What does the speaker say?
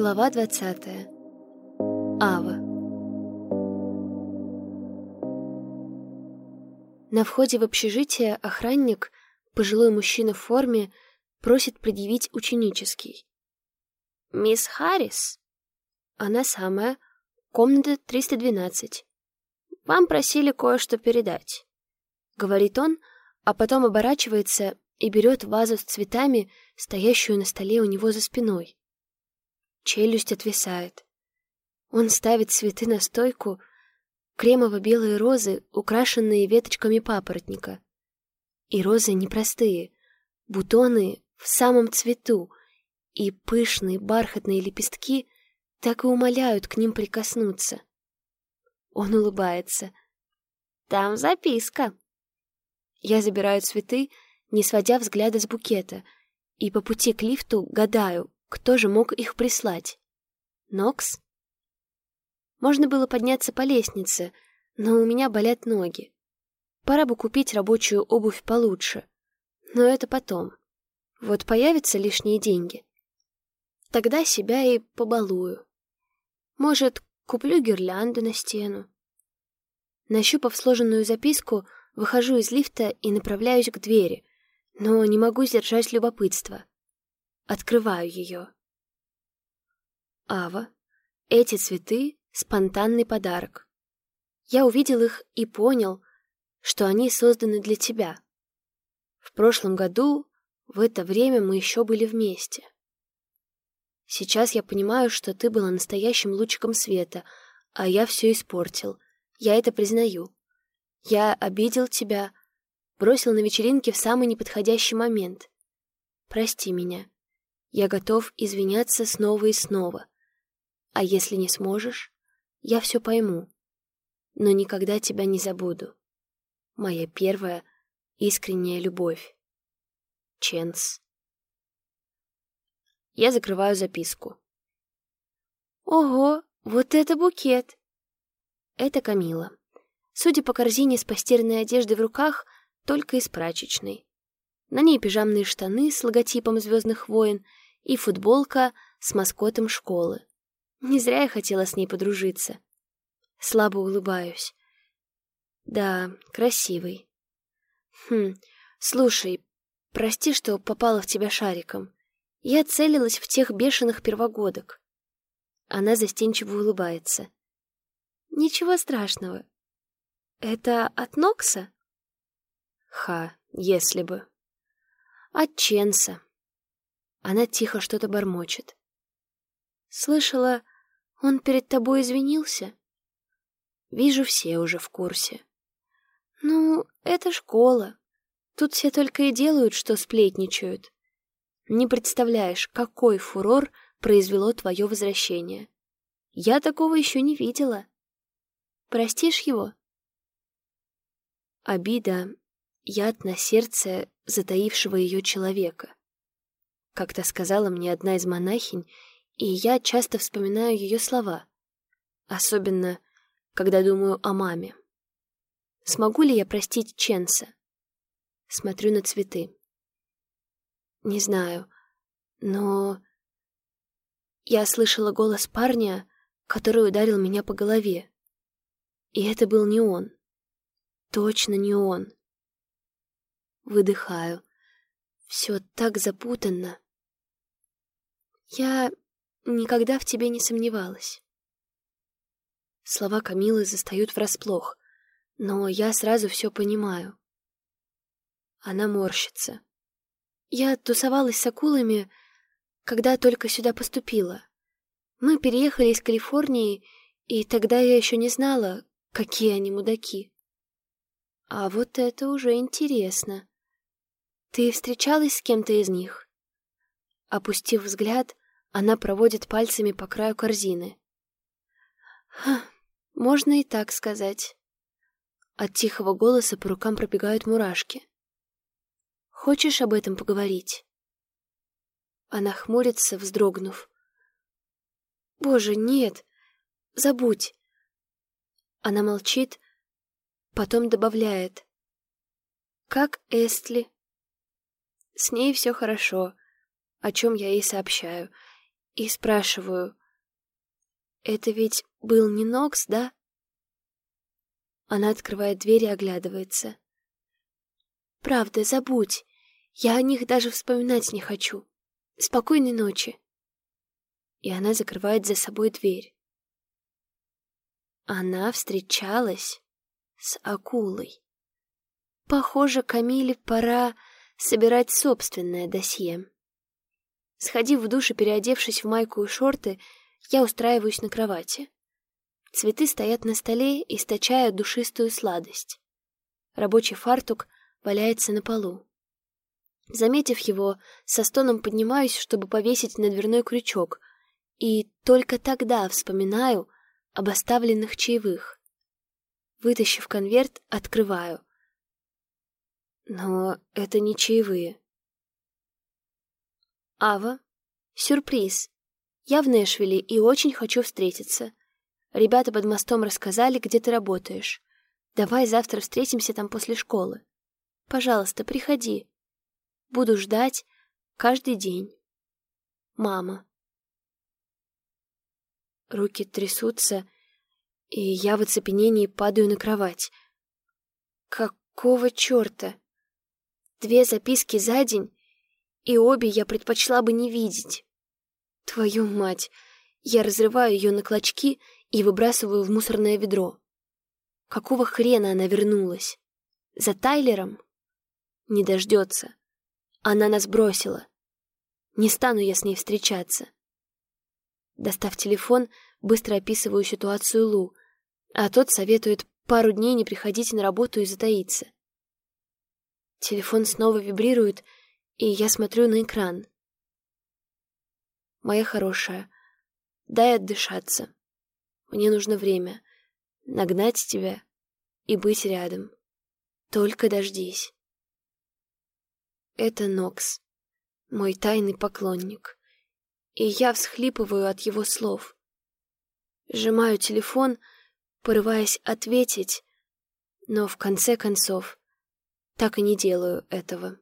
Глава 20. Ава. На входе в общежитие охранник, пожилой мужчина в форме, просит предъявить ученический. «Мисс Харрис?» «Она самая. Комната 312. Вам просили кое-что передать», — говорит он, а потом оборачивается и берет вазу с цветами, стоящую на столе у него за спиной. Челюсть отвисает. Он ставит цветы на стойку, кремово-белые розы, украшенные веточками папоротника. И розы непростые, бутоны в самом цвету, и пышные бархатные лепестки так и умоляют к ним прикоснуться. Он улыбается. «Там записка». Я забираю цветы, не сводя взгляда с букета, и по пути к лифту гадаю, кто же мог их прислать? Нокс? Можно было подняться по лестнице, но у меня болят ноги. Пора бы купить рабочую обувь получше. Но это потом. Вот появятся лишние деньги. Тогда себя и побалую. Может, куплю гирлянду на стену. Нащупав сложенную записку, выхожу из лифта и направляюсь к двери, но не могу сдержать любопытство. Открываю ее. Ава, эти цветы — спонтанный подарок. Я увидел их и понял, что они созданы для тебя. В прошлом году в это время мы еще были вместе. Сейчас я понимаю, что ты была настоящим лучиком света, а я все испортил. Я это признаю. Я обидел тебя, бросил на вечеринке в самый неподходящий момент. Прости меня. Я готов извиняться снова и снова. А если не сможешь, я все пойму. Но никогда тебя не забуду. Моя первая искренняя любовь. Ченс. Я закрываю записку. Ого, вот это букет! Это Камила. Судя по корзине с постиранной одеждой в руках, только из прачечной. На ней пижамные штаны с логотипом «Звездных войн» и футболка с маскотом школы. Не зря я хотела с ней подружиться. Слабо улыбаюсь. Да, красивый. Хм, слушай, прости, что попала в тебя шариком. Я целилась в тех бешеных первогодок. Она застенчиво улыбается. Ничего страшного. Это от Нокса? Ха, если бы. От Ченса. Она тихо что-то бормочет. Слышала, он перед тобой извинился? Вижу, все уже в курсе. Ну, это школа. Тут все только и делают, что сплетничают. Не представляешь, какой фурор произвело твое возвращение. Я такого еще не видела. Простишь его? Обида — яд на сердце затаившего ее человека. Как-то сказала мне одна из монахинь, и я часто вспоминаю ее слова. Особенно, когда думаю о маме. Смогу ли я простить Ченса? Смотрю на цветы. Не знаю, но... Я слышала голос парня, который ударил меня по голове. И это был не он. Точно не он. Выдыхаю. Все так запутанно. Я никогда в тебе не сомневалась. Слова Камилы застают врасплох, но я сразу все понимаю. Она морщится. Я тусовалась с акулами, когда только сюда поступила. Мы переехали из Калифорнии, и тогда я еще не знала, какие они мудаки. А вот это уже интересно. Ты встречалась с кем-то из них? Опустив взгляд, она проводит пальцами по краю корзины. Ха, можно и так сказать. От тихого голоса по рукам пробегают мурашки. Хочешь об этом поговорить? Она хмурится, вздрогнув. Боже, нет, забудь. Она молчит, потом добавляет. Как Эстли? С ней все хорошо, о чем я ей сообщаю — и спрашиваю. «Это ведь был не Нокс, да?» Она открывает дверь и оглядывается. «Правда, забудь. Я о них даже вспоминать не хочу. Спокойной ночи». И она закрывает за собой дверь. Она встречалась с акулой. Похоже, Камиле пора собирать собственное досье. Сходив в душ и переодевшись в майку и шорты, я устраиваюсь на кровати. Цветы стоят на столе, источая душистую сладость. Рабочий фартук валяется на полу. Заметив его, со стоном поднимаюсь, чтобы повесить на дверной крючок, и только тогда вспоминаю об оставленных чаевых. Вытащив конверт, открываю. Но это не чаевые. Ава, сюрприз. Я в Нэшвилле и очень хочу встретиться. Ребята под мостом рассказали, где ты работаешь. Давай завтра встретимся там после школы. Пожалуйста, приходи. Буду ждать каждый день. Мама. Руки трясутся, и я в оцепенении падаю на кровать. Какого черта? Две записки за день, и обе я предпочла бы не видеть. Твою мать! Я разрываю ее на клочки и выбрасываю в мусорное ведро. Какого хрена она вернулась? За Тайлером? Не дождется. Она нас бросила. Не стану я с ней встречаться. Достав телефон, быстро описываю ситуацию Лу, а тот советует пару дней не приходить на работу и затаиться. Телефон снова вибрирует, и я смотрю на экран. Моя хорошая, дай отдышаться. Мне нужно время нагнать тебя и быть рядом. Только дождись. Это Нокс, мой тайный поклонник. И я всхлипываю от его слов. Сжимаю телефон, порываясь ответить, но в конце концов так и не делаю этого.